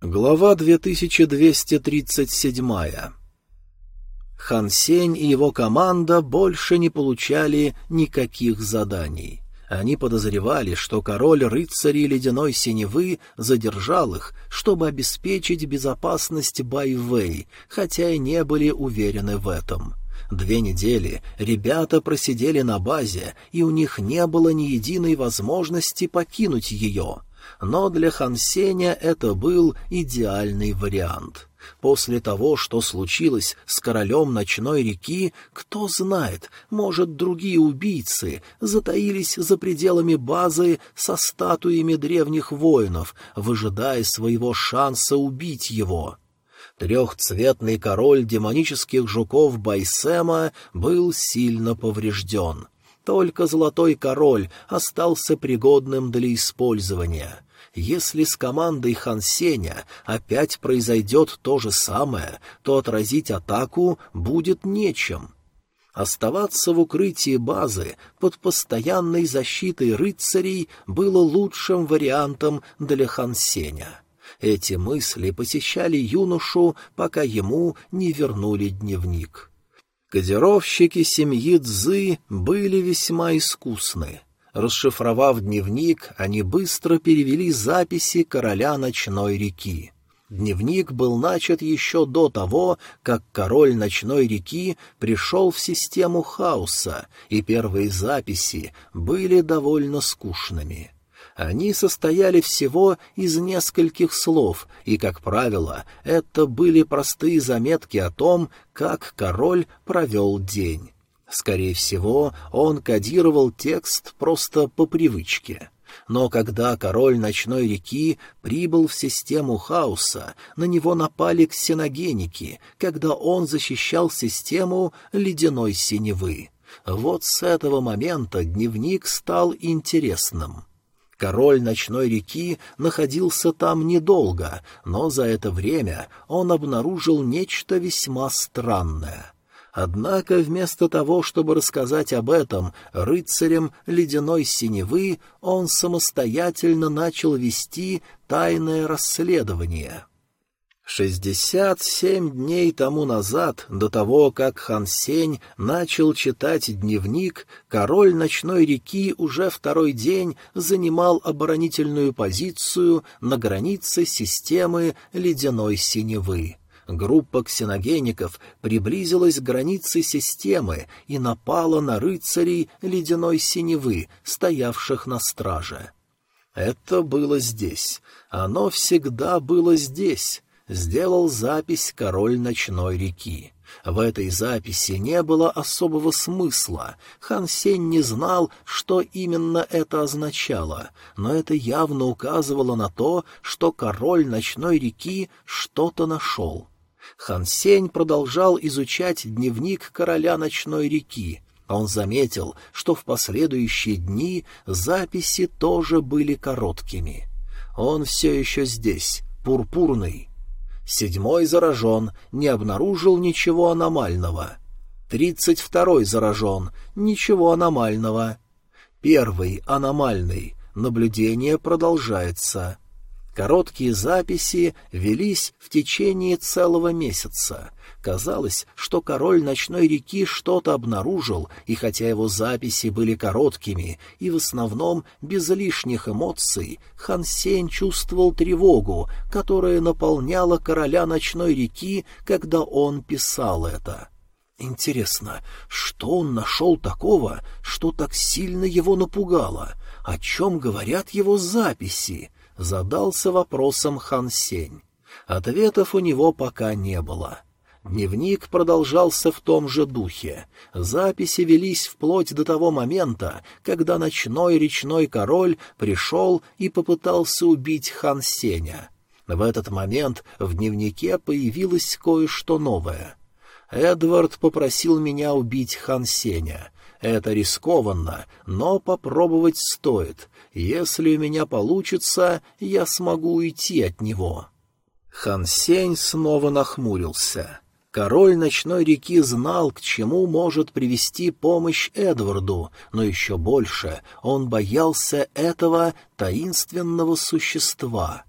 Глава 2237 Хан Сень и его команда больше не получали никаких заданий. Они подозревали, что король рыцарей ледяной синевы задержал их, чтобы обеспечить безопасность Байвей, хотя и не были уверены в этом. Две недели ребята просидели на базе, и у них не было ни единой возможности покинуть ее — но для Хансеня это был идеальный вариант. После того, что случилось с королем ночной реки, кто знает, может, другие убийцы затаились за пределами базы со статуями древних воинов, выжидая своего шанса убить его. Трехцветный король демонических жуков Байсема был сильно поврежден. Только золотой король остался пригодным для использования. Если с командой Хан Сеня опять произойдет то же самое, то отразить атаку будет нечем. Оставаться в укрытии базы под постоянной защитой рыцарей было лучшим вариантом для Хан Сеня. Эти мысли посещали юношу, пока ему не вернули дневник. Кодировщики семьи Цзы были весьма искусны. Расшифровав дневник, они быстро перевели записи короля ночной реки. Дневник был начат еще до того, как король ночной реки пришел в систему хаоса, и первые записи были довольно скучными. Они состояли всего из нескольких слов, и, как правило, это были простые заметки о том, как король провел день. Скорее всего, он кодировал текст просто по привычке. Но когда король ночной реки прибыл в систему хаоса, на него напали ксеногеники, когда он защищал систему ледяной синевы. Вот с этого момента дневник стал интересным. Король ночной реки находился там недолго, но за это время он обнаружил нечто весьма странное. Однако вместо того, чтобы рассказать об этом рыцарям ледяной синевы, он самостоятельно начал вести тайное расследование. Шестьдесят семь дней тому назад, до того, как Хан Сень начал читать дневник, король ночной реки уже второй день занимал оборонительную позицию на границе системы ледяной синевы. Группа ксеногеников приблизилась к границе системы и напала на рыцарей ледяной синевы, стоявших на страже. Это было здесь. Оно всегда было здесь сделал запись король ночной реки. В этой записи не было особого смысла. Хан Сень не знал, что именно это означало, но это явно указывало на то, что король ночной реки что-то нашел. Хан Сень продолжал изучать дневник короля ночной реки. Он заметил, что в последующие дни записи тоже были короткими. Он все еще здесь, пурпурный. Седьмой заражен, не обнаружил ничего аномального. Тридцать второй заражен, ничего аномального. Первый аномальный, наблюдение продолжается. Короткие записи велись в течение целого месяца. Казалось, что король ночной реки что-то обнаружил, и хотя его записи были короткими и в основном без лишних эмоций, Хан Сень чувствовал тревогу, которая наполняла короля ночной реки, когда он писал это. Интересно, что он нашел такого, что так сильно его напугало? О чем говорят его записи? задался вопросом Хан Сень. Ответов у него пока не было. Дневник продолжался в том же духе. Записи велись вплоть до того момента, когда ночной речной король пришел и попытался убить хан Сеня. В этот момент в дневнике появилось кое-что новое. Эдвард попросил меня убить хан Сеня. Это рискованно, но попробовать стоит. Если у меня получится, я смогу уйти от него. Хан Сень снова нахмурился. Король ночной реки знал, к чему может привести помощь Эдварду, но еще больше он боялся этого таинственного существа.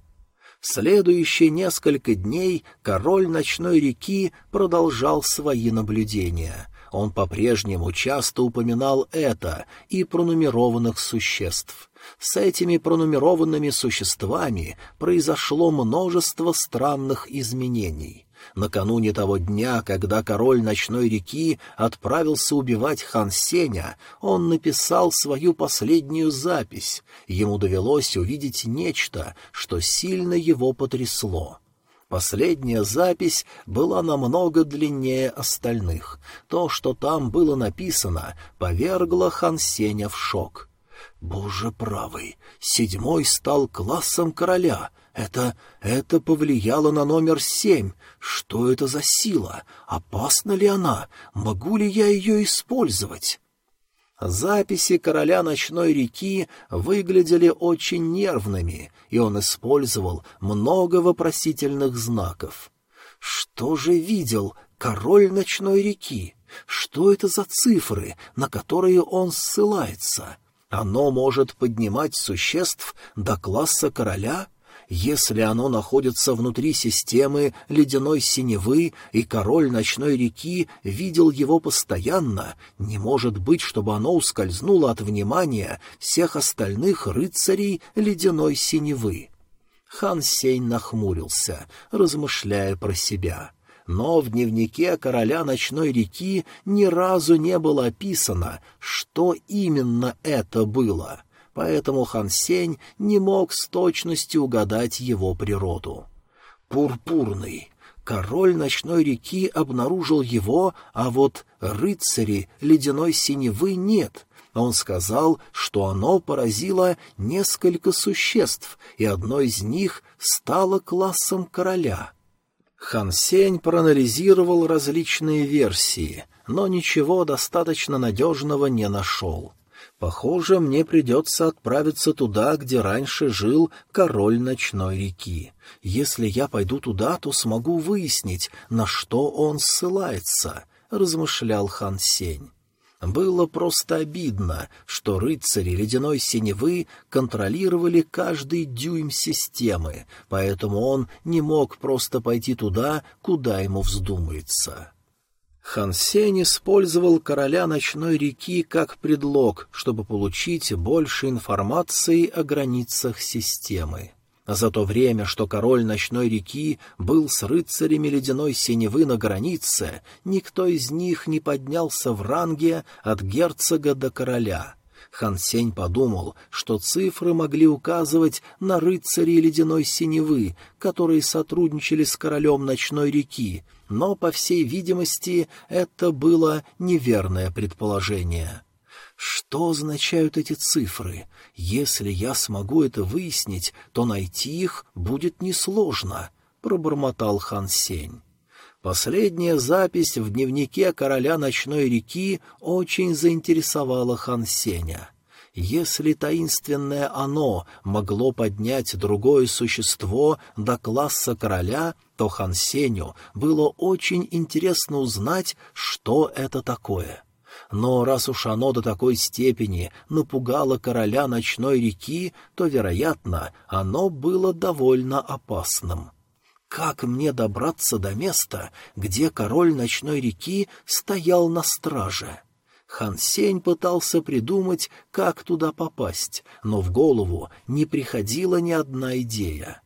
Следующие несколько дней король ночной реки продолжал свои наблюдения. Он по-прежнему часто упоминал это и пронумерованных существ. С этими пронумерованными существами произошло множество странных изменений. Накануне того дня, когда король ночной реки отправился убивать хан Сеня, он написал свою последнюю запись. Ему довелось увидеть нечто, что сильно его потрясло. Последняя запись была намного длиннее остальных. То, что там было написано, повергло хан Сеня в шок. «Боже правый! Седьмой стал классом короля!» Это... это повлияло на номер семь. Что это за сила? Опасна ли она? Могу ли я ее использовать? Записи короля ночной реки выглядели очень нервными, и он использовал много вопросительных знаков. Что же видел король ночной реки? Что это за цифры, на которые он ссылается? Оно может поднимать существ до класса короля — если оно находится внутри системы ледяной синевы, и король ночной реки видел его постоянно, не может быть, чтобы оно ускользнуло от внимания всех остальных рыцарей ледяной синевы. Хан Сень нахмурился, размышляя про себя. Но в дневнике короля ночной реки ни разу не было описано, что именно это было — поэтому Хан Сень не мог с точностью угадать его природу. Пурпурный. Король ночной реки обнаружил его, а вот рыцари ледяной синевы нет. Он сказал, что оно поразило несколько существ, и одно из них стало классом короля. Хан Сень проанализировал различные версии, но ничего достаточно надежного не нашел. Похоже, мне придется отправиться туда, где раньше жил король ночной реки. Если я пойду туда, то смогу выяснить, на что он ссылается, — размышлял хан Сень. Было просто обидно, что рыцари ледяной синевы контролировали каждый дюйм системы, поэтому он не мог просто пойти туда, куда ему вздумается. Хан Сень использовал короля ночной реки как предлог, чтобы получить больше информации о границах системы. За то время, что король ночной реки был с рыцарями ледяной синевы на границе, никто из них не поднялся в ранге от герцога до короля. Хан Сень подумал, что цифры могли указывать на рыцарей ледяной синевы, которые сотрудничали с королем ночной реки, но, по всей видимости, это было неверное предположение. Что означают эти цифры? Если я смогу это выяснить, то найти их будет несложно, — пробормотал Хан Сень. Последняя запись в дневнике короля ночной реки очень заинтересовала Хан Сеня. Если таинственное оно могло поднять другое существо до класса короля, то Хан Сеню было очень интересно узнать, что это такое. Но раз уж оно до такой степени напугало короля ночной реки, то, вероятно, оно было довольно опасным. Как мне добраться до места, где король ночной реки стоял на страже? Хан Сень пытался придумать, как туда попасть, но в голову не приходила ни одна идея.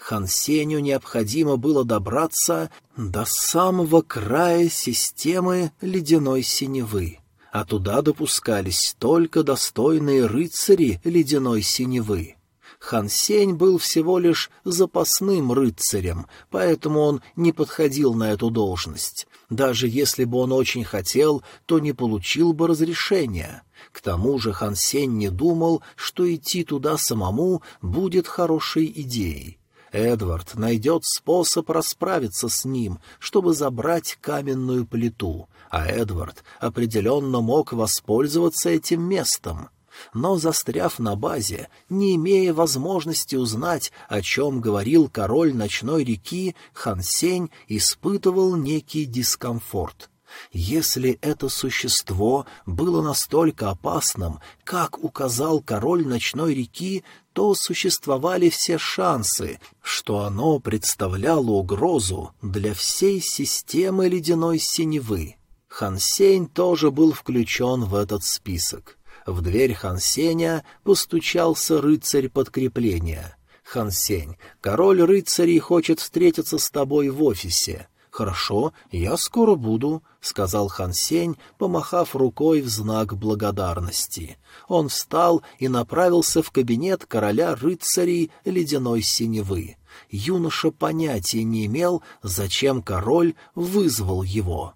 Хан Сеню необходимо было добраться до самого края системы ледяной синевы, а туда допускались только достойные рыцари ледяной синевы. Хан Сень был всего лишь запасным рыцарем, поэтому он не подходил на эту должность. Даже если бы он очень хотел, то не получил бы разрешения. К тому же Хан Сень не думал, что идти туда самому будет хорошей идеей. Эдвард найдет способ расправиться с ним, чтобы забрать каменную плиту, а Эдвард определенно мог воспользоваться этим местом. Но, застряв на базе, не имея возможности узнать, о чем говорил король ночной реки, Хансень испытывал некий дискомфорт. Если это существо было настолько опасным, как указал король ночной реки, то существовали все шансы, что оно представляло угрозу для всей системы ледяной синевы. Хансень тоже был включен в этот список. В дверь Хансеня постучался рыцарь подкрепления. «Хансень, король рыцарей хочет встретиться с тобой в офисе. «Хорошо, я скоро буду», — сказал Хан Сень, помахав рукой в знак благодарности. Он встал и направился в кабинет короля рыцарей ледяной синевы. Юноша понятия не имел, зачем король вызвал его.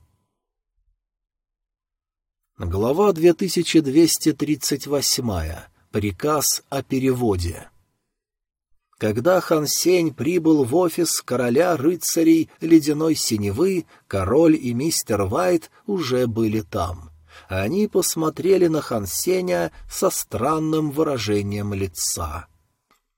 Глава 2238. Приказ о переводе. Когда Хан Сень прибыл в офис короля рыцарей ледяной синевы, король и мистер Вайт уже были там. Они посмотрели на Хан Сеня со странным выражением лица.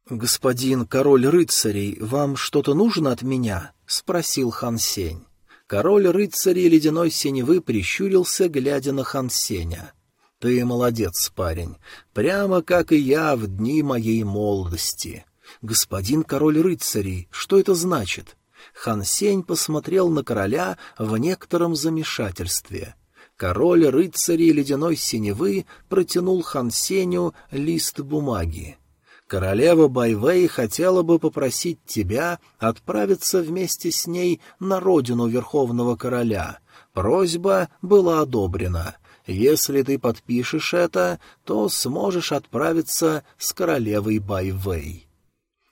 «Господин король рыцарей, вам что-то нужно от меня?» — спросил Хан Сень. Король рыцарей ледяной синевы прищурился, глядя на Хан Сеня. «Ты молодец, парень, прямо как и я в дни моей молодости. «Господин король рыцарей, что это значит?» Хан Сень посмотрел на короля в некотором замешательстве. Король рыцарей ледяной синевы протянул Хан Сеню лист бумаги. Королева Байвей хотела бы попросить тебя отправиться вместе с ней на родину Верховного Короля. Просьба была одобрена. Если ты подпишешь это, то сможешь отправиться с королевой Байвей.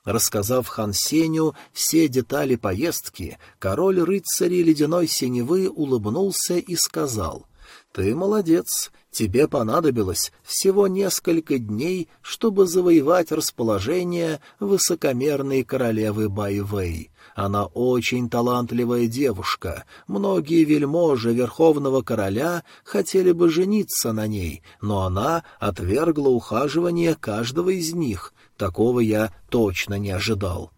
Рассказав Хан Сеню все детали поездки, король рыцарей ледяной синевы улыбнулся и сказал, «Ты молодец, тебе понадобилось всего несколько дней, чтобы завоевать расположение высокомерной королевы Байвей. Она очень талантливая девушка. Многие вельможи Верховного Короля хотели бы жениться на ней, но она отвергла ухаживание каждого из них, Такого я точно не ожидал.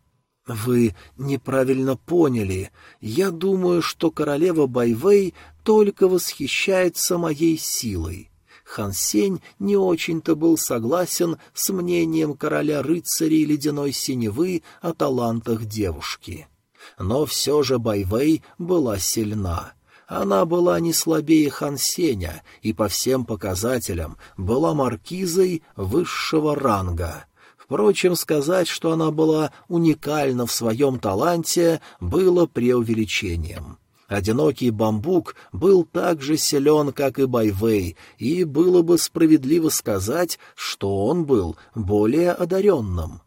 Вы неправильно поняли. Я думаю, что королева Байвей только восхищается моей силой. Хан Сень не очень-то был согласен с мнением короля рыцарей ледяной синевы о талантах девушки. Но все же Байвей была сильна. Она была не слабее Хан Сеня и по всем показателям была маркизой высшего ранга. Впрочем, сказать, что она была уникальна в своем таланте, было преувеличением. Одинокий бамбук был так же силен, как и Байвей, и было бы справедливо сказать, что он был более одаренным.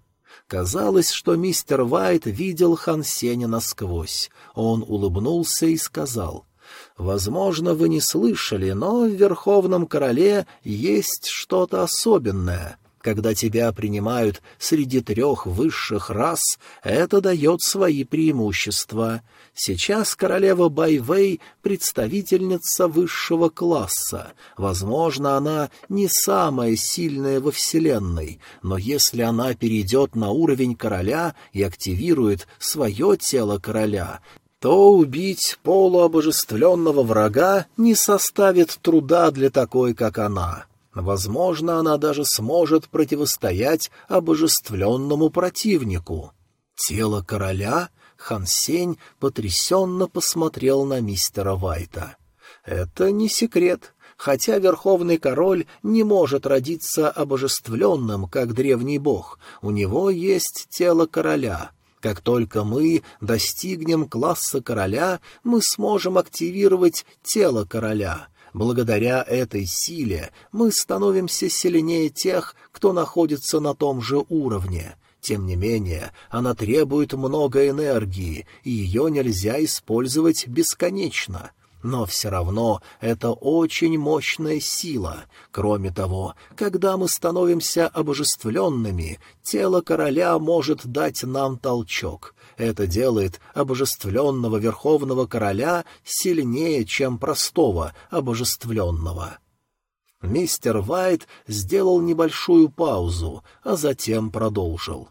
Казалось, что мистер Вайт видел Хан Сеня насквозь. Он улыбнулся и сказал, «Возможно, вы не слышали, но в Верховном Короле есть что-то особенное. Когда тебя принимают среди трех высших рас, это дает свои преимущества. Сейчас королева Байвей — представительница высшего класса. Возможно, она не самая сильная во Вселенной, но если она перейдет на уровень короля и активирует свое тело короля, то убить полуобожествленного врага не составит труда для такой, как она. Возможно, она даже сможет противостоять обожествленному противнику. Тело короля Хансень потрясенно посмотрел на мистера Вайта. Это не секрет. Хотя верховный король не может родиться обожествленным, как древний бог, у него есть тело короля. Как только мы достигнем класса короля, мы сможем активировать тело короля — Благодаря этой силе мы становимся сильнее тех, кто находится на том же уровне. Тем не менее, она требует много энергии, и ее нельзя использовать бесконечно. Но все равно это очень мощная сила. Кроме того, когда мы становимся обожествленными, тело короля может дать нам толчок. Это делает обожествленного верховного короля сильнее, чем простого обожествленного. Мистер Вайт сделал небольшую паузу, а затем продолжил.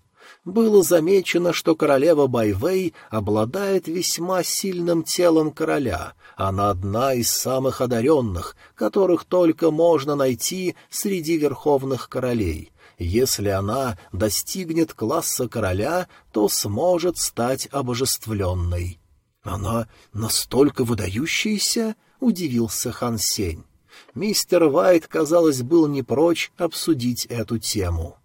Было замечено, что королева Байвей обладает весьма сильным телом короля. Она одна из самых одаренных, которых только можно найти среди верховных королей — Если она достигнет класса короля, то сможет стать обожествленной. «Она настолько выдающаяся?» — удивился Хан Сень. Мистер Вайт, казалось, был не прочь обсудить эту тему.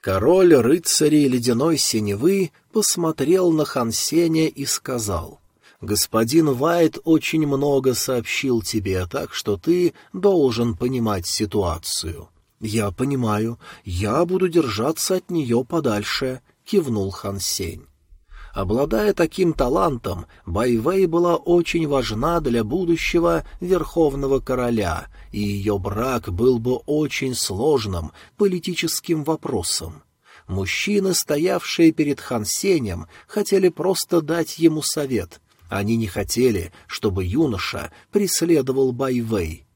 Король рыцарей ледяной синевы посмотрел на Хан Сеня и сказал, «Господин Вайт очень много сообщил тебе, так что ты должен понимать ситуацию». «Я понимаю. Я буду держаться от нее подальше», — кивнул Хан Сень. Обладая таким талантом, Байвей была очень важна для будущего Верховного Короля, и ее брак был бы очень сложным политическим вопросом. Мужчины, стоявшие перед Хан Сенем, хотели просто дать ему совет. Они не хотели, чтобы юноша преследовал Байвей.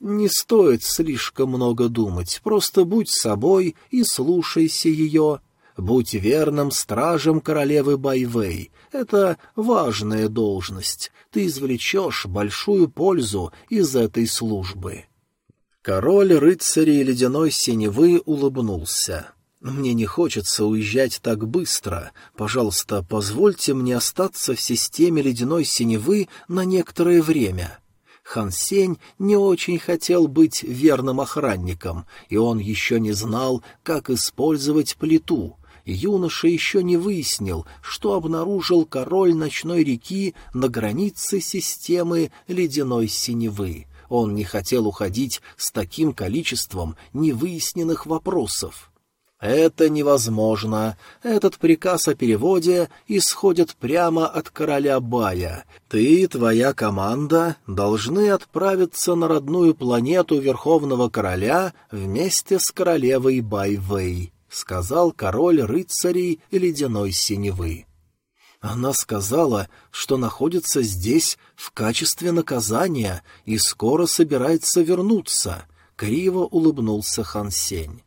Не стоит слишком много думать, просто будь собой и слушайся ее, Будь верным стражем королевы Байвей. Это важная должность. Ты извлечешь большую пользу из этой службы. Король рыцарей ледяной синевы улыбнулся. «Мне не хочется уезжать так быстро. Пожалуйста, позвольте мне остаться в системе ледяной синевы на некоторое время». Хан Сень не очень хотел быть верным охранником, и он еще не знал, как использовать плиту юноша еще не выяснил, что обнаружил король ночной реки на границе системы ледяной синевы. Он не хотел уходить с таким количеством невыясненных вопросов. «Это невозможно. Этот приказ о переводе исходит прямо от короля Бая. Ты и твоя команда должны отправиться на родную планету Верховного Короля вместе с королевой Байвей. — сказал король рыцарей ледяной синевы. Она сказала, что находится здесь в качестве наказания и скоро собирается вернуться. Криво улыбнулся Хан Сень.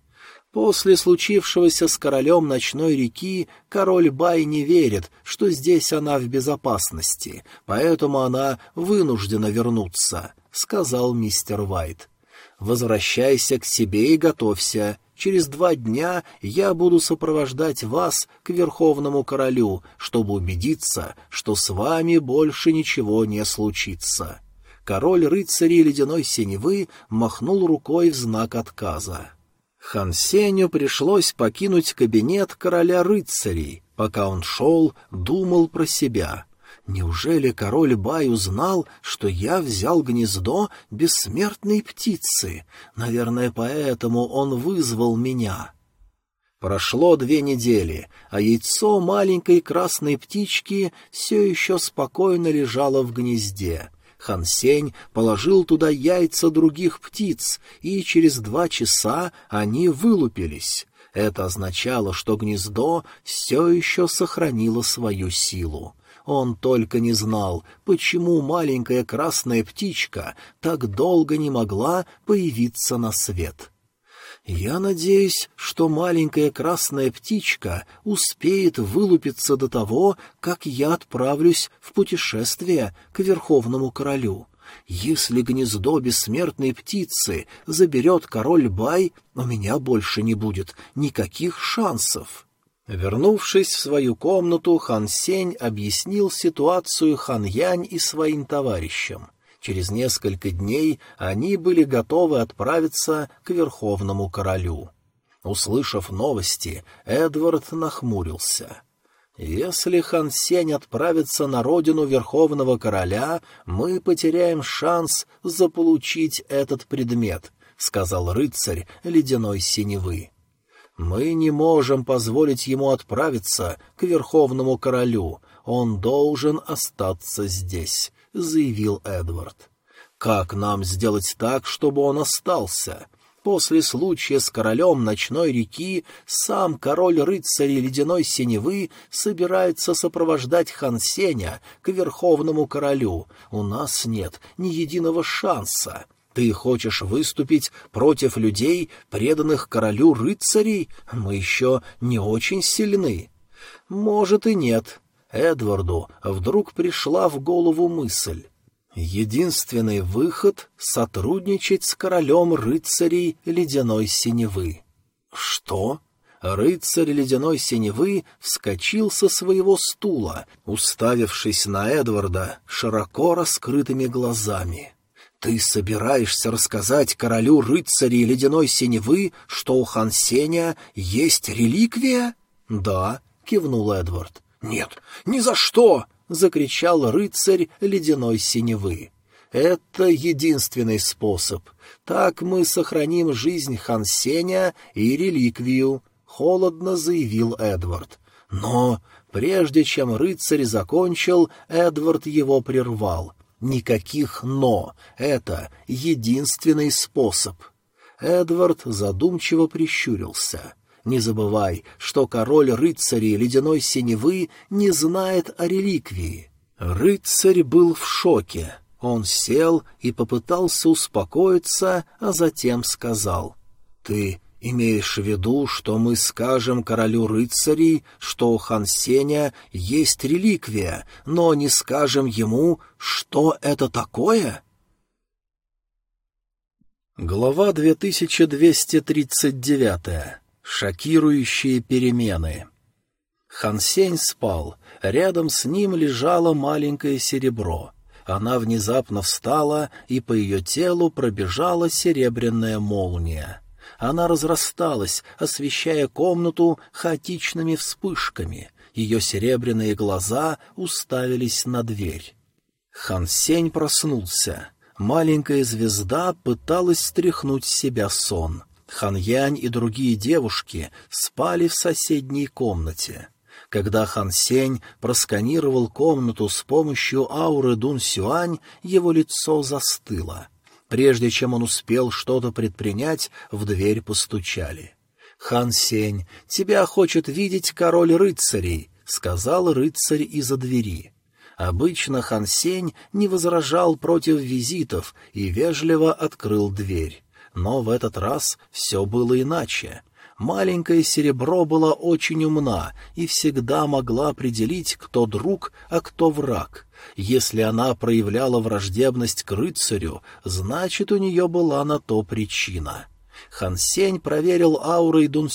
После случившегося с королем ночной реки король Бай не верит, что здесь она в безопасности, поэтому она вынуждена вернуться, — сказал мистер Вайт. «Возвращайся к себе и готовься. Через два дня я буду сопровождать вас к Верховному Королю, чтобы убедиться, что с вами больше ничего не случится». Король рыцарей ледяной синевы махнул рукой в знак отказа. Хан Сеню пришлось покинуть кабинет короля рыцарей. Пока он шел, думал про себя. Неужели король Бай узнал, что я взял гнездо бессмертной птицы? Наверное, поэтому он вызвал меня. Прошло две недели, а яйцо маленькой красной птички все еще спокойно лежало в гнезде. Хансень положил туда яйца других птиц, и через два часа они вылупились. Это означало, что гнездо все еще сохранило свою силу. Он только не знал, почему маленькая красная птичка так долго не могла появиться на свет. Я надеюсь, что маленькая красная птичка успеет вылупиться до того, как я отправлюсь в путешествие к Верховному Королю. Если гнездо бессмертной птицы заберет король Бай, у меня больше не будет никаких шансов. Вернувшись в свою комнату, хан Сень объяснил ситуацию хан Янь и своим товарищам. Через несколько дней они были готовы отправиться к Верховному Королю. Услышав новости, Эдвард нахмурился. «Если хан Сень отправится на родину Верховного Короля, мы потеряем шанс заполучить этот предмет», — сказал рыцарь ледяной синевы. Мы не можем позволить ему отправиться к Верховному Королю. Он должен остаться здесь, — заявил Эдвард. Как нам сделать так, чтобы он остался? После случая с королем ночной реки сам король рыцарей ледяной синевы собирается сопровождать хан Сеня к Верховному Королю. У нас нет ни единого шанса. Ты хочешь выступить против людей, преданных королю рыцарей? Мы еще не очень сильны. Может и нет. Эдварду вдруг пришла в голову мысль. Единственный выход — сотрудничать с королем рыцарей ледяной синевы. «Что?» Рыцарь ледяной синевы вскочил со своего стула, уставившись на Эдварда широко раскрытыми глазами. «Ты собираешься рассказать королю рыцарей ледяной синевы, что у Хансеня есть реликвия?» «Да», — кивнул Эдвард. «Нет, ни за что!» — закричал рыцарь ледяной синевы. «Это единственный способ. Так мы сохраним жизнь Хансеня и реликвию», холодно заявил Эдвард. Но прежде чем рыцарь закончил, Эдвард его прервал. Никаких «но». Это единственный способ. Эдвард задумчиво прищурился. Не забывай, что король рыцарей ледяной синевы не знает о реликвии. Рыцарь был в шоке. Он сел и попытался успокоиться, а затем сказал. — Ты Имеешь в виду, что мы скажем королю рыцарей, что у Хансеня есть реликвия, но не скажем ему, что это такое? Глава 2239. Шокирующие перемены. Хансень спал. Рядом с ним лежало маленькое серебро. Она внезапно встала, и по ее телу пробежала серебряная молния. Она разрасталась, освещая комнату хаотичными вспышками. Ее серебряные глаза уставились на дверь. Хан Сень проснулся. Маленькая звезда пыталась стряхнуть с себя сон. Хан Янь и другие девушки спали в соседней комнате. Когда Хан Сень просканировал комнату с помощью ауры Дун Сюань, его лицо застыло — Прежде чем он успел что-то предпринять, в дверь постучали. «Хан Сень, тебя хочет видеть король рыцарей», — сказал рыцарь из-за двери. Обычно Хан Сень не возражал против визитов и вежливо открыл дверь. Но в этот раз все было иначе. Маленькое серебро была очень умна и всегда могла определить, кто друг, а кто враг. Если она проявляла враждебность к рыцарю, значит, у нее была на то причина. Хан Сень проверил аурой Дун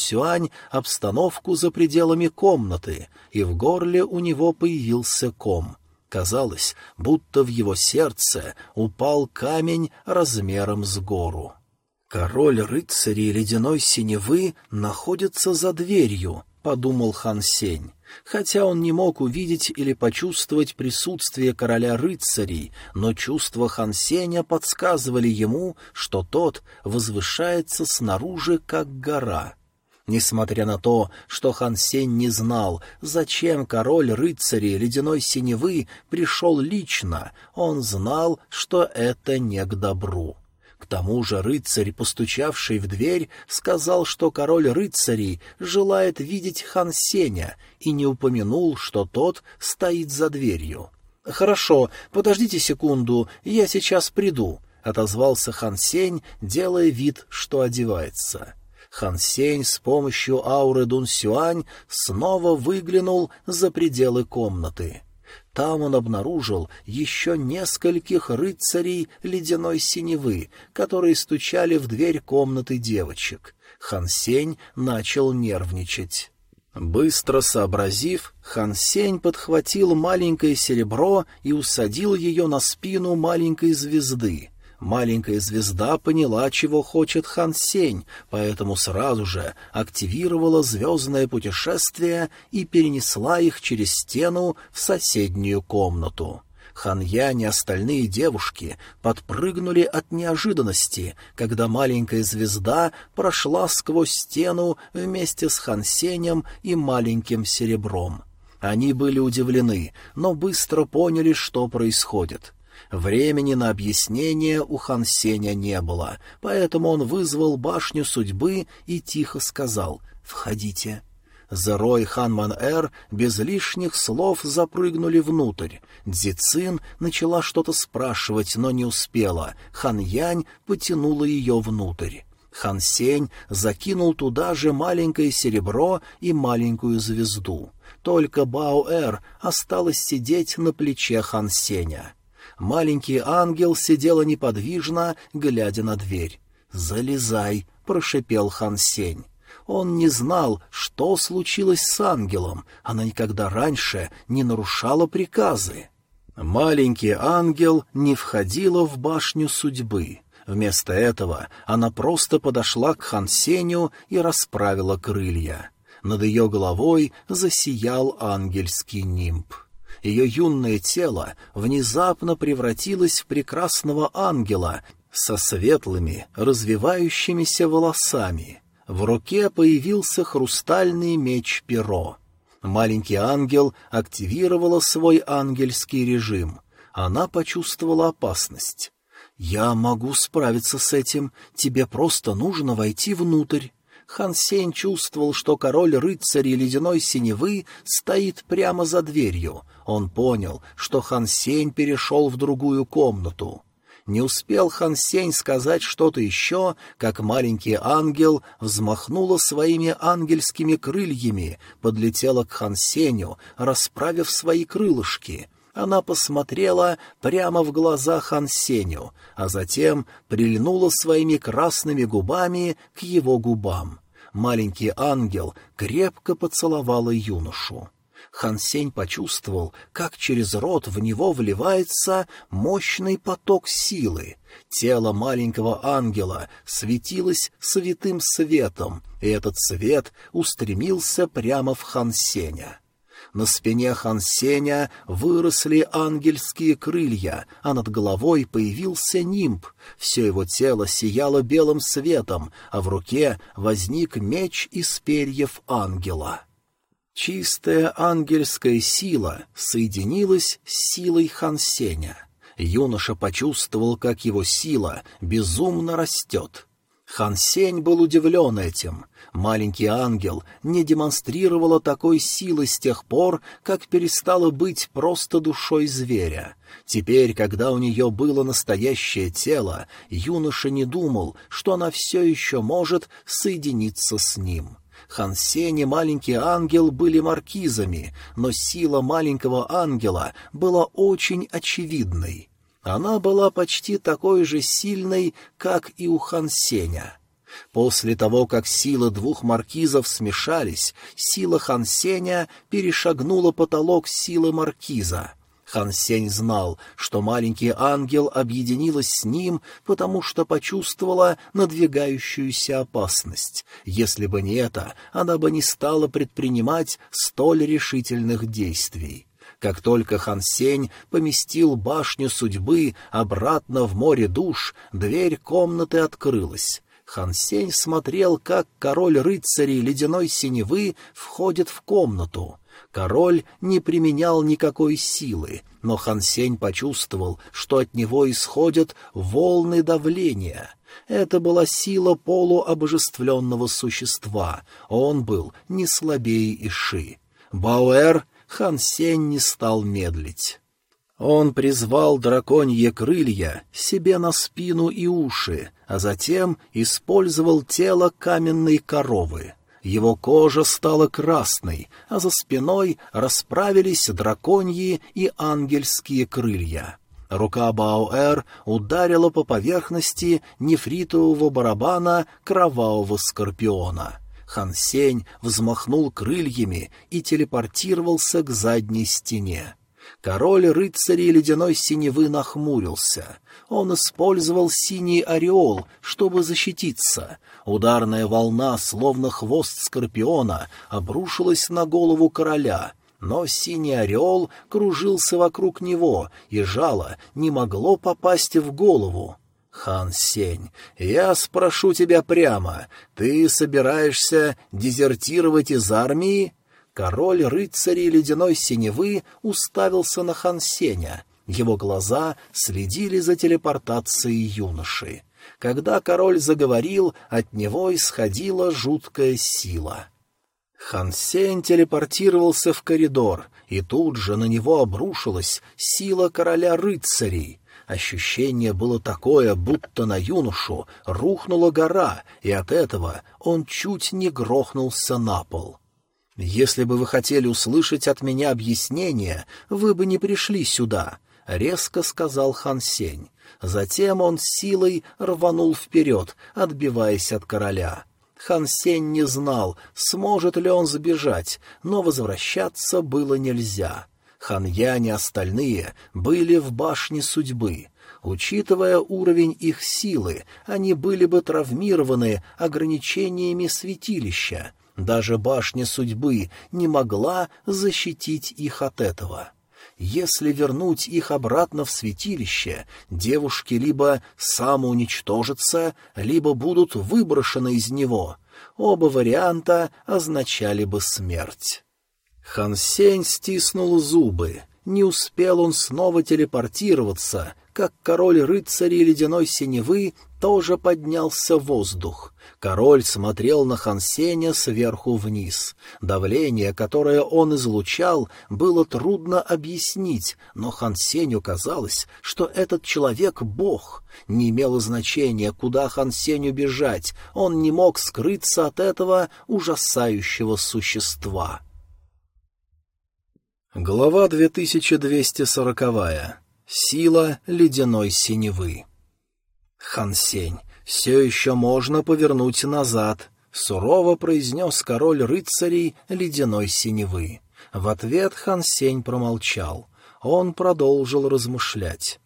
обстановку за пределами комнаты, и в горле у него появился ком. Казалось, будто в его сердце упал камень размером с гору. Король рыцарей ледяной синевы находится за дверью, — подумал Хан Сень. Хотя он не мог увидеть или почувствовать присутствие короля рыцарей, но чувства Хан Сеня подсказывали ему, что тот возвышается снаружи, как гора. Несмотря на то, что Хан Сень не знал, зачем король рыцарей ледяной синевы пришел лично, он знал, что это не к добру. К тому же рыцарь, постучавший в дверь, сказал, что король рыцарей желает видеть хан Сеня, и не упомянул, что тот стоит за дверью. «Хорошо, подождите секунду, я сейчас приду», — отозвался хан Сень, делая вид, что одевается. Хан Сень с помощью ауры Дун Сюань снова выглянул за пределы комнаты. Там он обнаружил еще нескольких рыцарей ледяной синевы, которые стучали в дверь комнаты девочек. Хансень начал нервничать. Быстро сообразив, Хансень подхватил маленькое серебро и усадил ее на спину маленькой звезды. Маленькая звезда поняла, чего хочет Хан Сень, поэтому сразу же активировала звездное путешествие и перенесла их через стену в соседнюю комнату. Хан Янь и остальные девушки подпрыгнули от неожиданности, когда маленькая звезда прошла сквозь стену вместе с Хан Сенем и маленьким серебром. Они были удивлены, но быстро поняли, что происходит. Времени на объяснение у Хан Сеня не было, поэтому он вызвал башню судьбы и тихо сказал «Входите». Зеро и Хан Ман-Эр без лишних слов запрыгнули внутрь. Дзицин начала что-то спрашивать, но не успела. Хан Янь потянула ее внутрь. Хан Сень закинул туда же маленькое серебро и маленькую звезду. Только Бао-Эр осталось сидеть на плече Хан Сеня. Маленький ангел сидела неподвижно, глядя на дверь. «Залезай», — прошипел Хан Сень. Он не знал, что случилось с ангелом, она никогда раньше не нарушала приказы. Маленький ангел не входила в башню судьбы. Вместо этого она просто подошла к Хансеню и расправила крылья. Над ее головой засиял ангельский нимб. Ее юное тело внезапно превратилось в прекрасного ангела со светлыми, развивающимися волосами. В руке появился хрустальный меч-перо. Маленький ангел активировала свой ангельский режим. Она почувствовала опасность. «Я могу справиться с этим, тебе просто нужно войти внутрь». Хан Сень чувствовал, что король рыцарей ледяной синевы стоит прямо за дверью. Он понял, что Хан Сень перешел в другую комнату. Не успел Хан Сень сказать что-то еще, как маленький ангел взмахнула своими ангельскими крыльями, подлетела к Хан Сенью, расправив свои крылышки — она посмотрела прямо в глаза Хан Сеню, а затем прильнула своими красными губами к его губам. Маленький ангел крепко поцеловала юношу. Хан Сень почувствовал, как через рот в него вливается мощный поток силы. Тело маленького ангела светилось святым светом, и этот свет устремился прямо в Хан Сеня. На спине Хансеня выросли ангельские крылья, а над головой появился нимб. Все его тело сияло белым светом, а в руке возник меч из перьев ангела. Чистая ангельская сила соединилась с силой Хансеня. Юноша почувствовал, как его сила безумно растет. Хан Сень был удивлен этим. Маленький ангел не демонстрировала такой силы с тех пор, как перестала быть просто душой зверя. Теперь, когда у нее было настоящее тело, юноша не думал, что она все еще может соединиться с ним. Хан Сень и маленький ангел были маркизами, но сила маленького ангела была очень очевидной. Она была почти такой же сильной, как и у Хан Сеня. После того, как силы двух маркизов смешались, сила Хан Сеня перешагнула потолок силы маркиза. Хан Сень знал, что маленький ангел объединилась с ним, потому что почувствовала надвигающуюся опасность. Если бы не это, она бы не стала предпринимать столь решительных действий. Как только Хан Сень поместил башню судьбы обратно в море душ, дверь комнаты открылась. Хан Сень смотрел, как король рыцарей ледяной синевы входит в комнату. Король не применял никакой силы, но Хан Сень почувствовал, что от него исходят волны давления. Это была сила полуобожествленного существа, он был не слабее Иши. Бауэр Хан Сень не стал медлить. Он призвал драконье крылья себе на спину и уши, а затем использовал тело каменной коровы. Его кожа стала красной, а за спиной расправились драконьи и ангельские крылья. Рука Баоэр ударила по поверхности нефритового барабана кровавого скорпиона — Хан Сень взмахнул крыльями и телепортировался к задней стене. Король рыцарей ледяной синевы нахмурился. Он использовал синий ореол, чтобы защититься. Ударная волна, словно хвост скорпиона, обрушилась на голову короля — но синий ореол кружился вокруг него, и жало не могло попасть в голову. «Хан Сень, я спрошу тебя прямо, ты собираешься дезертировать из армии?» Король рыцарей ледяной синевы уставился на Хан Сеня. Его глаза следили за телепортацией юноши. Когда король заговорил, от него исходила жуткая сила. Хан Сень телепортировался в коридор, и тут же на него обрушилась сила короля рыцарей. Ощущение было такое, будто на юношу рухнула гора, и от этого он чуть не грохнулся на пол. «Если бы вы хотели услышать от меня объяснение, вы бы не пришли сюда», — резко сказал Хан Сень. Затем он силой рванул вперед, отбиваясь от короля. Хан Сень не знал, сможет ли он сбежать, но возвращаться было нельзя. Хан остальные были в башне судьбы. Учитывая уровень их силы, они были бы травмированы ограничениями святилища. Даже башня судьбы не могла защитить их от этого. Если вернуть их обратно в святилище, девушки либо самоуничтожатся, либо будут выброшены из него. Оба варианта означали бы смерть. Хансень стиснул зубы. Не успел он снова телепортироваться, как король рыцарей ледяной синевы тоже поднялся в воздух. Король смотрел на Хансеня сверху вниз. Давление, которое он излучал, было трудно объяснить, но Хансеню казалось, что этот человек — бог. Не имело значения, куда Хансеню бежать, он не мог скрыться от этого ужасающего существа. Глава 2240. Сила ледяной синевы. Хансень, все еще можно повернуть назад, — сурово произнес король рыцарей ледяной синевы. В ответ Хансень промолчал. Он продолжил размышлять.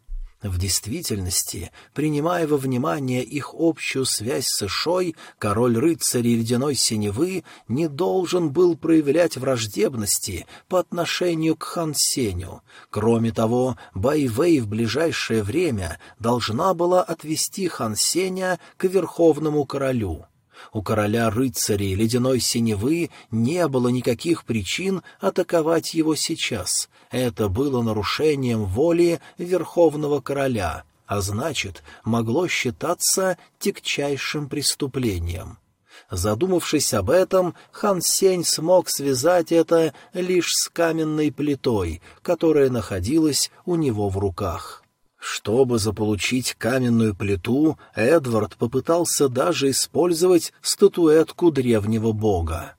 В действительности, принимая во внимание их общую связь с Ишой, король рыцарей ледяной синевы не должен был проявлять враждебности по отношению к Хан Сеню. Кроме того, Байвей в ближайшее время должна была отвести Хан Сеня к верховному королю. У короля рыцарей ледяной синевы не было никаких причин атаковать его сейчас. Это было нарушением воли верховного короля, а значит, могло считаться тягчайшим преступлением. Задумавшись об этом, хан Сень смог связать это лишь с каменной плитой, которая находилась у него в руках. Чтобы заполучить каменную плиту, Эдвард попытался даже использовать статуэтку древнего бога.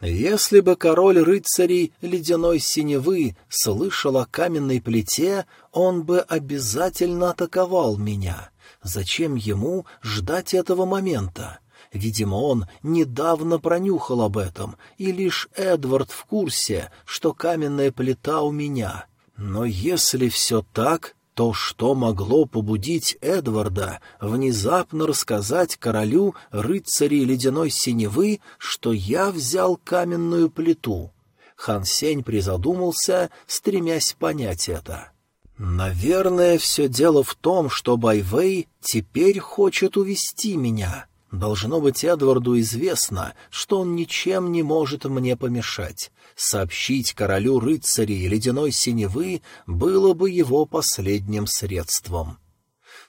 Если бы король рыцарей ледяной синевы слышал о каменной плите, он бы обязательно атаковал меня. Зачем ему ждать этого момента? Видимо, он недавно пронюхал об этом, и лишь Эдвард в курсе, что каменная плита у меня. Но если все так, то что могло побудить Эдварда внезапно рассказать королю рыцарей ледяной синевы, что я взял каменную плиту? Хан Сень призадумался, стремясь понять это. «Наверное, все дело в том, что Байвей теперь хочет увести меня. Должно быть, Эдварду известно, что он ничем не может мне помешать. Сообщить королю рыцарей ледяной синевы было бы его последним средством.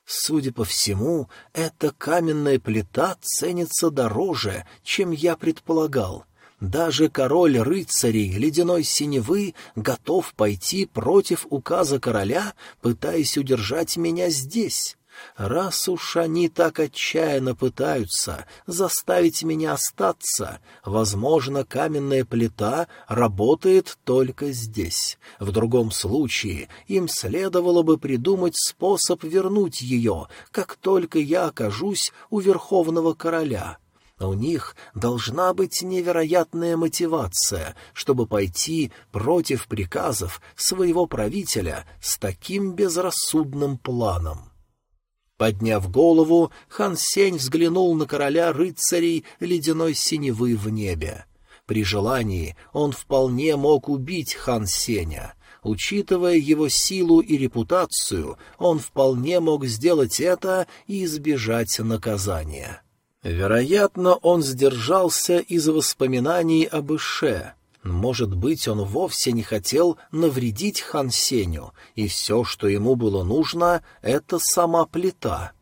Судя по всему, эта каменная плита ценится дороже, чем я предполагал. Даже король рыцарей ледяной синевы готов пойти против указа короля, пытаясь удержать меня здесь. Раз уж они так отчаянно пытаются заставить меня остаться, возможно, каменная плита работает только здесь. В другом случае им следовало бы придумать способ вернуть ее, как только я окажусь у Верховного Короля». У них должна быть невероятная мотивация, чтобы пойти против приказов своего правителя с таким безрассудным планом. Подняв голову, хан Сень взглянул на короля рыцарей ледяной синевы в небе. При желании он вполне мог убить хан Сеня. Учитывая его силу и репутацию, он вполне мог сделать это и избежать наказания. Вероятно, он сдержался из воспоминаний об Ише, может быть, он вовсе не хотел навредить Хан Сеню, и все, что ему было нужно, — это сама плита.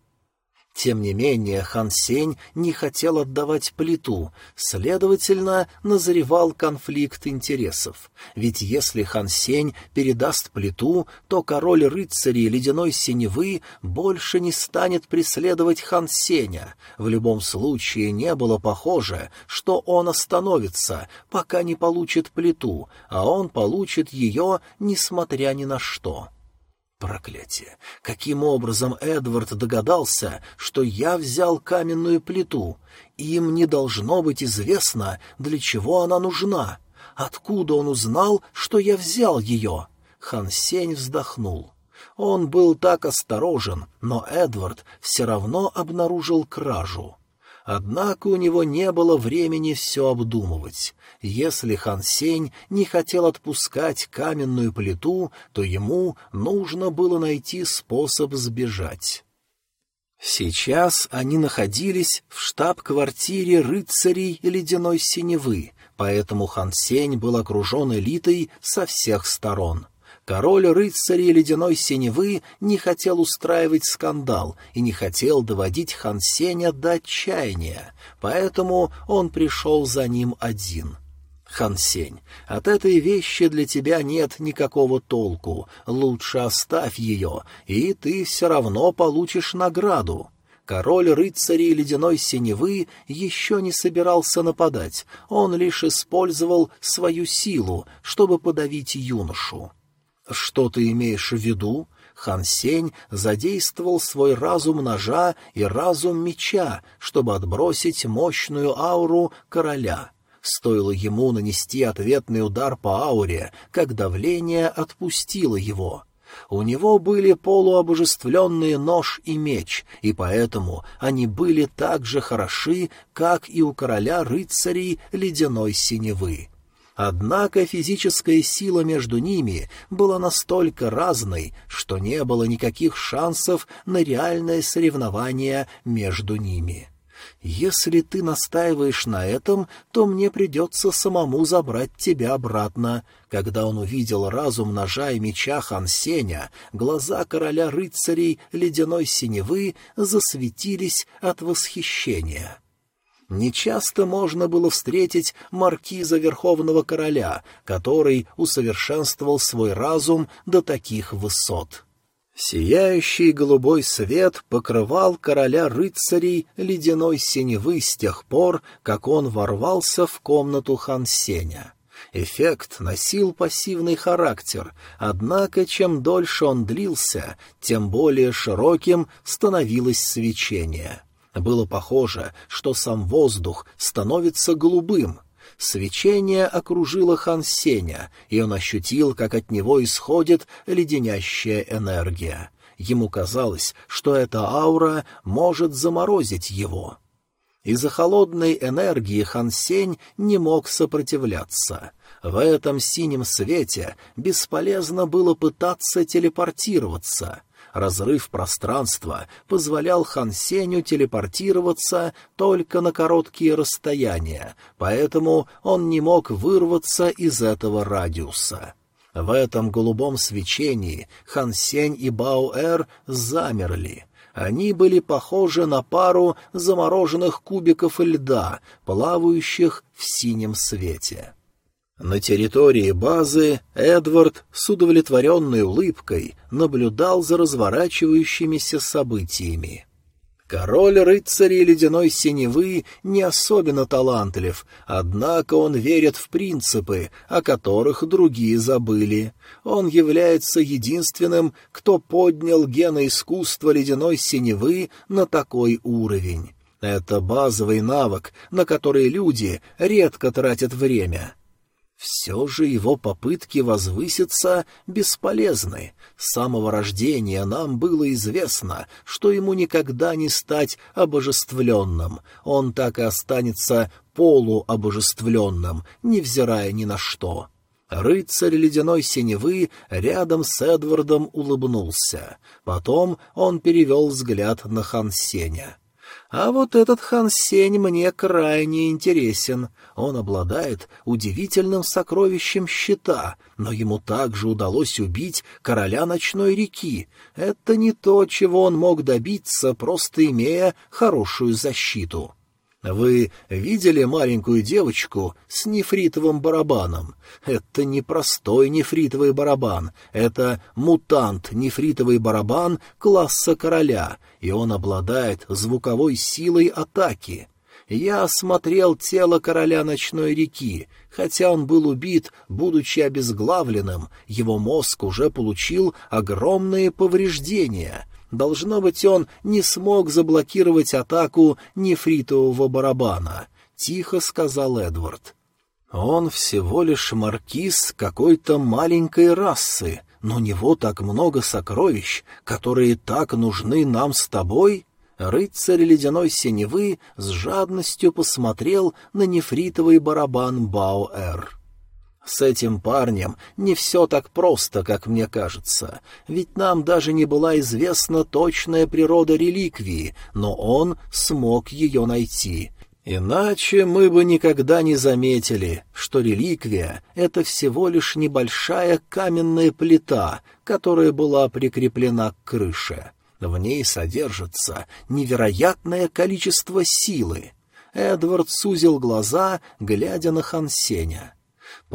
Тем не менее, хан Сень не хотел отдавать плиту, следовательно, назревал конфликт интересов. Ведь если хан Сень передаст плиту, то король рыцарей ледяной синевы больше не станет преследовать хан Сеня. В любом случае не было похоже, что он остановится, пока не получит плиту, а он получит ее, несмотря ни на что. Проклятие! Каким образом Эдвард догадался, что я взял каменную плиту? Им не должно быть известно, для чего она нужна. Откуда он узнал, что я взял ее? Хан Сень вздохнул. Он был так осторожен, но Эдвард все равно обнаружил кражу. Однако у него не было времени все обдумывать. Если Хан Сень не хотел отпускать каменную плиту, то ему нужно было найти способ сбежать. Сейчас они находились в штаб-квартире рыцарей Ледяной Синевы, поэтому Хан Сень был окружен элитой со всех сторон — Король рыцарей ледяной синевы не хотел устраивать скандал и не хотел доводить Хан Сеня до отчаяния, поэтому он пришел за ним один. Хан Сень, от этой вещи для тебя нет никакого толку, лучше оставь ее, и ты все равно получишь награду. Король рыцарей ледяной синевы еще не собирался нападать, он лишь использовал свою силу, чтобы подавить юношу. «Что ты имеешь в виду?» Хан Сень задействовал свой разум ножа и разум меча, чтобы отбросить мощную ауру короля. Стоило ему нанести ответный удар по ауре, как давление отпустило его. У него были полуобожествленные нож и меч, и поэтому они были так же хороши, как и у короля рыцарей ледяной синевы. Однако физическая сила между ними была настолько разной, что не было никаких шансов на реальное соревнование между ними. Если ты настаиваешь на этом, то мне придется самому забрать тебя обратно. Когда он увидел разум ножа и меча Хансеня, глаза короля рыцарей ледяной синевы засветились от восхищения. Нечасто можно было встретить маркиза Верховного Короля, который усовершенствовал свой разум до таких высот. Сияющий голубой свет покрывал короля рыцарей ледяной синевы с тех пор, как он ворвался в комнату Хансеня. Эффект носил пассивный характер, однако чем дольше он длился, тем более широким становилось свечение. Было похоже, что сам воздух становится голубым. Свечение окружило Хан Сеня, и он ощутил, как от него исходит леденящая энергия. Ему казалось, что эта аура может заморозить его. Из-за холодной энергии Хан Сень не мог сопротивляться. В этом синем свете бесполезно было пытаться телепортироваться — Разрыв пространства позволял Хан Сеню телепортироваться только на короткие расстояния, поэтому он не мог вырваться из этого радиуса. В этом голубом свечении Хан Сень и Баоэр замерли. Они были похожи на пару замороженных кубиков льда, плавающих в синем свете. На территории базы Эдвард с удовлетворенной улыбкой наблюдал за разворачивающимися событиями. Король рыцарей ледяной синевы не особенно талантлив, однако он верит в принципы, о которых другие забыли. Он является единственным, кто поднял геноискусство ледяной синевы на такой уровень. Это базовый навык, на который люди редко тратят время — все же его попытки возвыситься бесполезны. С самого рождения нам было известно, что ему никогда не стать обожествленным. Он так и останется полуобожествленным, невзирая ни на что. Рыцарь ледяной синевы рядом с Эдвардом улыбнулся. Потом он перевел взгляд на Хансеня. А вот этот Хан Сень мне крайне интересен. Он обладает удивительным сокровищем щита, но ему также удалось убить короля ночной реки. Это не то, чего он мог добиться, просто имея хорошую защиту. Вы видели маленькую девочку с нефритовым барабаном? Это не простой нефритовый барабан, это мутант-нефритовый барабан класса короля, и он обладает звуковой силой атаки. Я осмотрел тело короля ночной реки. Хотя он был убит, будучи обезглавленным, его мозг уже получил огромные повреждения. Должно быть, он не смог заблокировать атаку нефритового барабана. Тихо сказал Эдвард. Он всего лишь маркиз какой-то маленькой расы, но у него так много сокровищ, которые так нужны нам с тобой. Рыцарь ледяной синевы с жадностью посмотрел на нефритовый барабан Бауэр. С этим парнем не все так просто, как мне кажется, ведь нам даже не была известна точная природа реликвии, но он смог ее найти. Иначе мы бы никогда не заметили, что реликвия — это всего лишь небольшая каменная плита, которая была прикреплена к крыше. В ней содержится невероятное количество силы. Эдвард сузил глаза, глядя на Хансеня.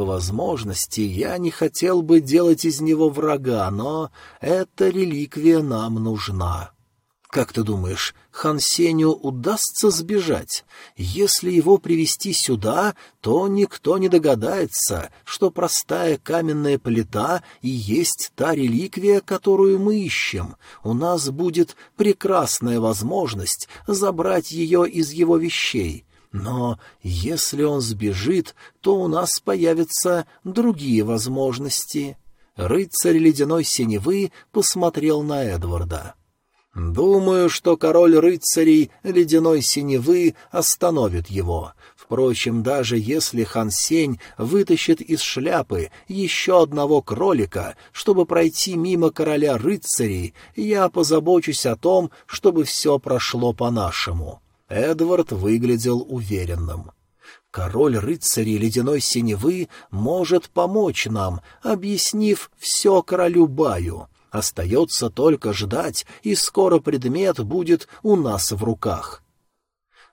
По возможности я не хотел бы делать из него врага, но эта реликвия нам нужна. Как ты думаешь, Хан Сеню удастся сбежать? Если его привести сюда, то никто не догадается, что простая каменная плита и есть та реликвия, которую мы ищем. У нас будет прекрасная возможность забрать ее из его вещей. Но если он сбежит, то у нас появятся другие возможности. Рыцарь ледяной синевы посмотрел на Эдварда. Думаю, что король рыцарей ледяной синевы остановит его. Впрочем, даже если Хан Сень вытащит из шляпы еще одного кролика, чтобы пройти мимо короля рыцарей, я позабочусь о том, чтобы все прошло по-нашему. Эдвард выглядел уверенным. Король рыцарей ледяной синевы может помочь нам, объяснив все королю Баю. Остается только ждать, и скоро предмет будет у нас в руках.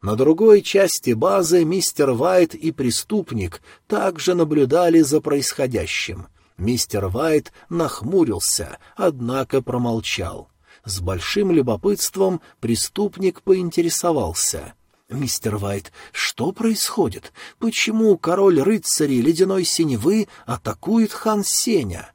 На другой части базы мистер Вайт и преступник также наблюдали за происходящим. Мистер Вайт нахмурился, однако промолчал. С большим любопытством преступник поинтересовался. «Мистер Вайт, что происходит? Почему король рыцарей ледяной синевы атакует хан Сеня?»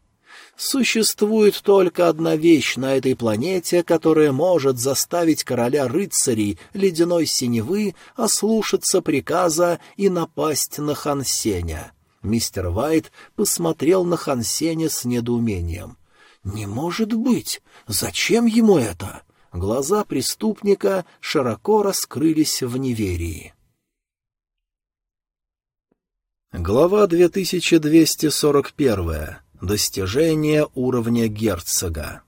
Существует только одна вещь на этой планете, которая может заставить короля рыцарей ледяной синевы ослушаться приказа и напасть на Хансеня. Мистер Вайт посмотрел на Хансеня с недоумением. «Не может быть! Зачем ему это?» Глаза преступника широко раскрылись в неверии. Глава 2241. Достижение уровня герцога.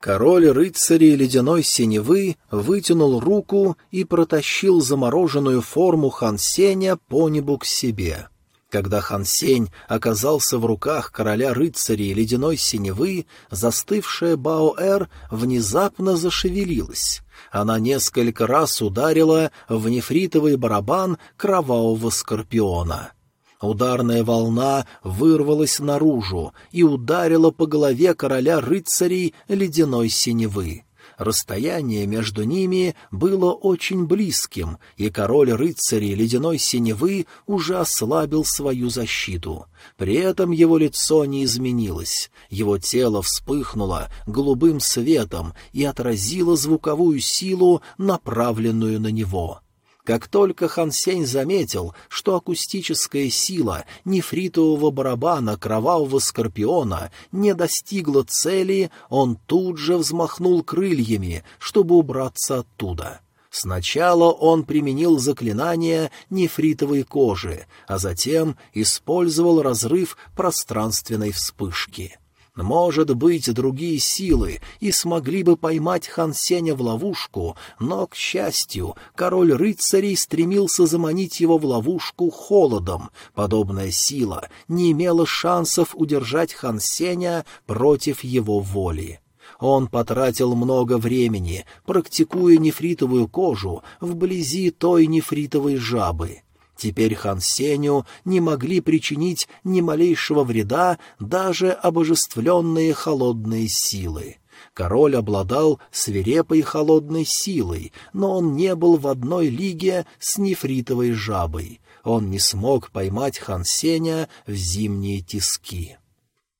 Король рыцарей ледяной синевы вытянул руку и протащил замороженную форму Хансеня по небу к себе. Когда Хансень оказался в руках короля рыцарей ледяной синевы, застывшая Баоэр внезапно зашевелилась. Она несколько раз ударила в нефритовый барабан кровавого скорпиона — Ударная волна вырвалась наружу и ударила по голове короля рыцарей ледяной синевы. Расстояние между ними было очень близким, и король рыцарей ледяной синевы уже ослабил свою защиту. При этом его лицо не изменилось, его тело вспыхнуло голубым светом и отразило звуковую силу, направленную на него. Как только Хансень заметил, что акустическая сила нефритового барабана кровавого скорпиона не достигла цели, он тут же взмахнул крыльями, чтобы убраться оттуда. Сначала он применил заклинание нефритовой кожи, а затем использовал разрыв пространственной вспышки. Может быть, другие силы и смогли бы поймать Хан Сеня в ловушку, но, к счастью, король рыцарей стремился заманить его в ловушку холодом. Подобная сила не имела шансов удержать Хан Сеня против его воли. Он потратил много времени, практикуя нефритовую кожу вблизи той нефритовой жабы. Теперь Хан Сеню не могли причинить ни малейшего вреда даже обожествленные холодные силы. Король обладал свирепой холодной силой, но он не был в одной лиге с нефритовой жабой. Он не смог поймать Хан Сеня в зимние тиски.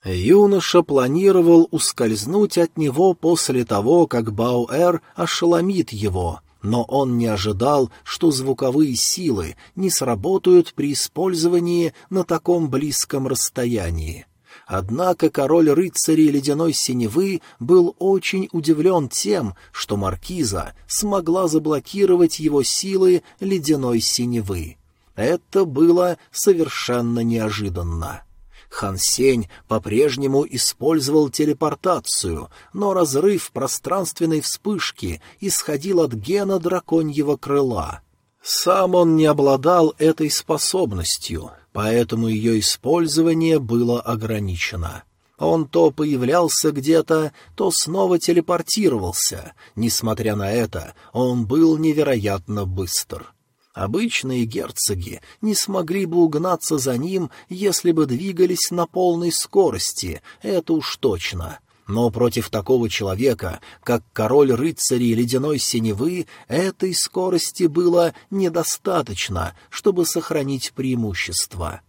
Юноша планировал ускользнуть от него после того, как Бауэр ошеломит его, но он не ожидал, что звуковые силы не сработают при использовании на таком близком расстоянии. Однако король рыцарей ледяной синевы был очень удивлен тем, что маркиза смогла заблокировать его силы ледяной синевы. Это было совершенно неожиданно. Хан Сень по-прежнему использовал телепортацию, но разрыв пространственной вспышки исходил от гена драконьего крыла. Сам он не обладал этой способностью, поэтому ее использование было ограничено. Он то появлялся где-то, то снова телепортировался. Несмотря на это, он был невероятно быстр. Обычные герцоги не смогли бы угнаться за ним, если бы двигались на полной скорости, это уж точно. Но против такого человека, как король рыцарей ледяной синевы, этой скорости было недостаточно, чтобы сохранить преимущество.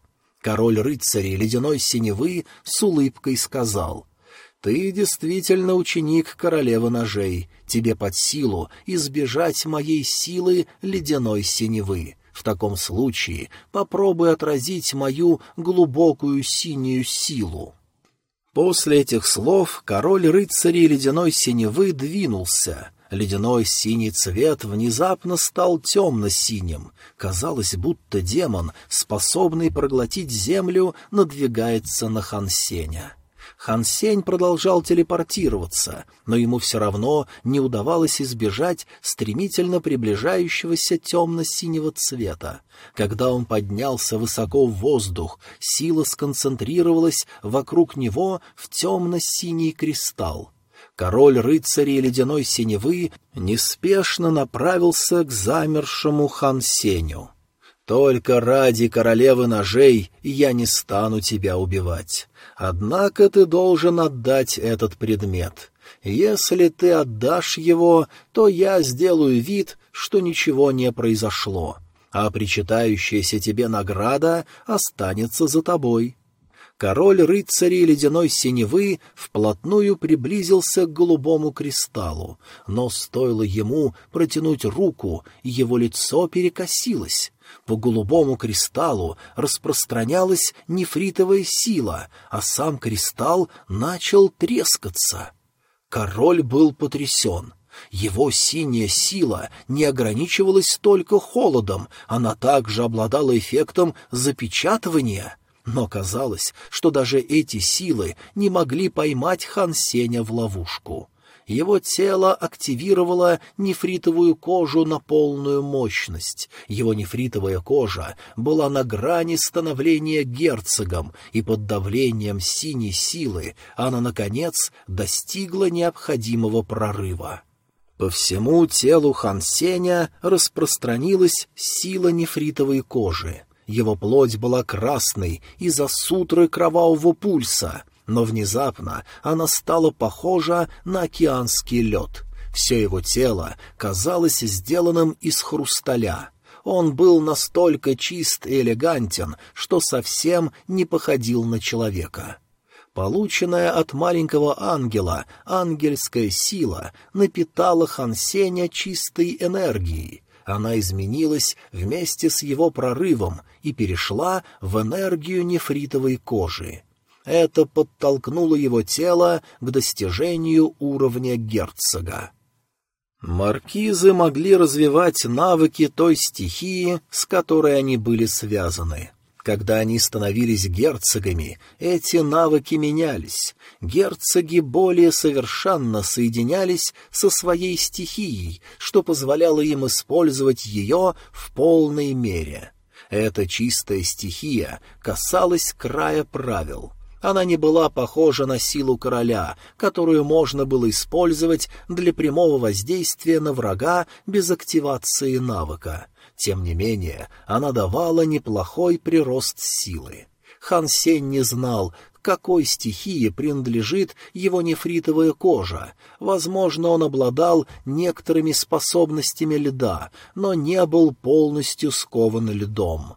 Король рыцарей ледяной синевы с улыбкой сказал — «Ты действительно ученик королевы ножей. Тебе под силу избежать моей силы ледяной синевы. В таком случае попробуй отразить мою глубокую синюю силу». После этих слов король рыцарей ледяной синевы двинулся. Ледяной синий цвет внезапно стал темно-синим. Казалось, будто демон, способный проглотить землю, надвигается на Хансеня. Хансень продолжал телепортироваться, но ему все равно не удавалось избежать стремительно приближающегося темно-синего цвета. Когда он поднялся высоко в воздух, сила сконцентрировалась вокруг него в темно-синий кристалл. Король рыцарей ледяной синевы неспешно направился к замершему Хан Сеню. «Только ради королевы ножей я не стану тебя убивать. Однако ты должен отдать этот предмет. Если ты отдашь его, то я сделаю вид, что ничего не произошло, а причитающаяся тебе награда останется за тобой». Король рыцарей ледяной синевы вплотную приблизился к голубому кристаллу, но стоило ему протянуть руку, его лицо перекосилось. По голубому кристаллу распространялась нефритовая сила, а сам кристалл начал трескаться. Король был потрясен. Его синяя сила не ограничивалась только холодом, она также обладала эффектом запечатывания — но казалось, что даже эти силы не могли поймать Хан Сеня в ловушку. Его тело активировало нефритовую кожу на полную мощность. Его нефритовая кожа была на грани становления герцогом, и под давлением синей силы она, наконец, достигла необходимого прорыва. По всему телу Хан Сеня распространилась сила нефритовой кожи — его плоть была красной из-за сутры кровавого пульса, но внезапно она стала похожа на океанский лед. Все его тело казалось сделанным из хрусталя. Он был настолько чист и элегантен, что совсем не походил на человека. Полученная от маленького ангела ангельская сила напитала Хансеня чистой энергией — она изменилась вместе с его прорывом и перешла в энергию нефритовой кожи. Это подтолкнуло его тело к достижению уровня герцога. Маркизы могли развивать навыки той стихии, с которой они были связаны. Когда они становились герцогами, эти навыки менялись. Герцоги более совершенно соединялись со своей стихией, что позволяло им использовать ее в полной мере. Эта чистая стихия касалась края правил. Она не была похожа на силу короля, которую можно было использовать для прямого воздействия на врага без активации навыка. Тем не менее, она давала неплохой прирост силы. Хан Сень не знал, какой стихии принадлежит его нефритовая кожа. Возможно, он обладал некоторыми способностями льда, но не был полностью скован льдом.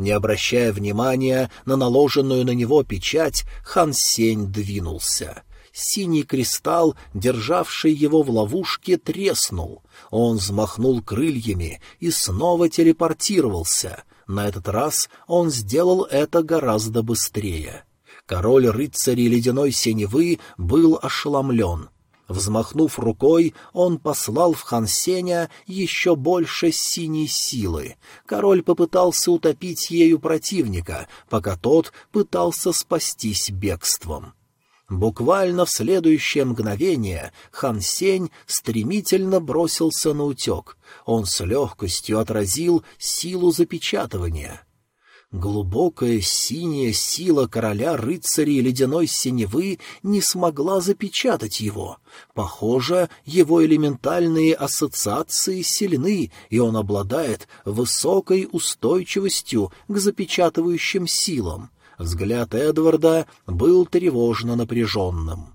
Не обращая внимания на наложенную на него печать, Хан Сень двинулся. Синий кристалл, державший его в ловушке, треснул. Он взмахнул крыльями и снова телепортировался. На этот раз он сделал это гораздо быстрее. Король рыцарей ледяной синевы был ошеломлен. Взмахнув рукой, он послал в Хансеня еще больше синей силы. Король попытался утопить ею противника, пока тот пытался спастись бегством. Буквально в следующее мгновение Хан Сень стремительно бросился на утек. Он с легкостью отразил силу запечатывания. Глубокая синяя сила короля рыцарей ледяной синевы не смогла запечатать его. Похоже, его элементальные ассоциации сильны, и он обладает высокой устойчивостью к запечатывающим силам. Взгляд Эдварда был тревожно напряженным.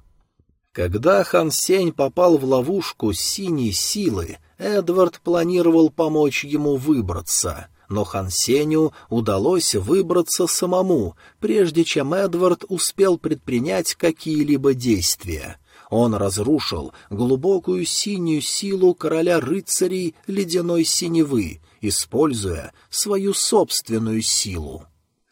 Когда Хан Сень попал в ловушку синей силы, Эдвард планировал помочь ему выбраться, но Хан Сеню удалось выбраться самому, прежде чем Эдвард успел предпринять какие-либо действия. Он разрушил глубокую синюю силу короля рыцарей ледяной синевы, используя свою собственную силу.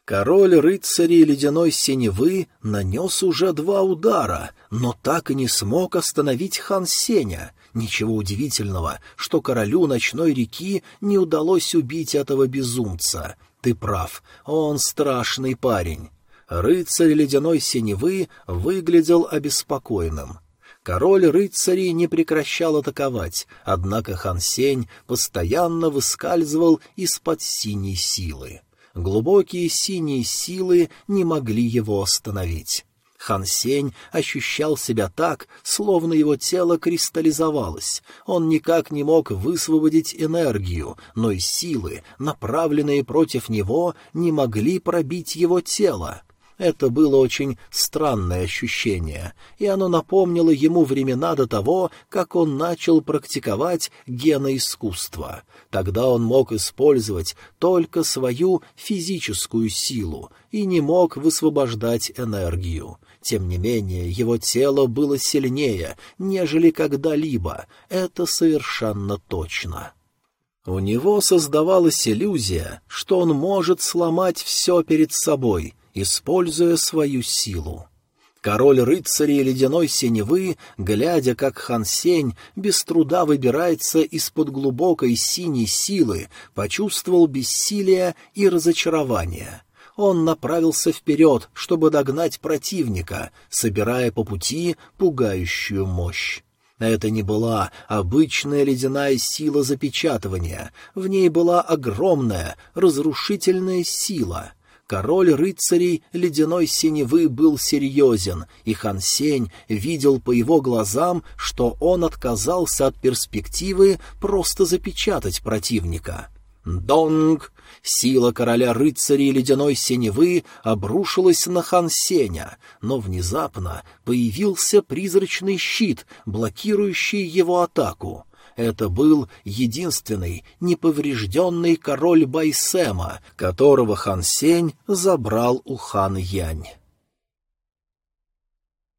Король рыцарей ледяной синевы нанес уже два удара, но так и не смог остановить хан Сеня. Ничего удивительного, что королю ночной реки не удалось убить этого безумца. Ты прав, он страшный парень. Рыцарь ледяной синевы выглядел обеспокоенным. Король рыцарей не прекращал атаковать, однако хан Сень постоянно выскальзывал из-под синей силы. Глубокие синие силы не могли его остановить. Хан Сень ощущал себя так, словно его тело кристаллизовалось. Он никак не мог высвободить энергию, но и силы, направленные против него, не могли пробить его тело. Это было очень странное ощущение, и оно напомнило ему времена до того, как он начал практиковать геноискусство. Тогда он мог использовать только свою физическую силу и не мог высвобождать энергию. Тем не менее, его тело было сильнее, нежели когда-либо, это совершенно точно. У него создавалась иллюзия, что он может сломать все перед собой — используя свою силу. Король рыцарей ледяной синевы, глядя, как Хан Сень без труда выбирается из-под глубокой синей силы, почувствовал бессилие и разочарование. Он направился вперед, чтобы догнать противника, собирая по пути пугающую мощь. Это не была обычная ледяная сила запечатывания, в ней была огромная разрушительная сила — Король рыцарей ледяной синевы был серьезен, и Хан Сень видел по его глазам, что он отказался от перспективы просто запечатать противника. Донг! Сила короля рыцарей ледяной синевы обрушилась на Хан Сеня, но внезапно появился призрачный щит, блокирующий его атаку. Это был единственный неповрежденный король Байсема, которого хан Сень забрал у хан Янь.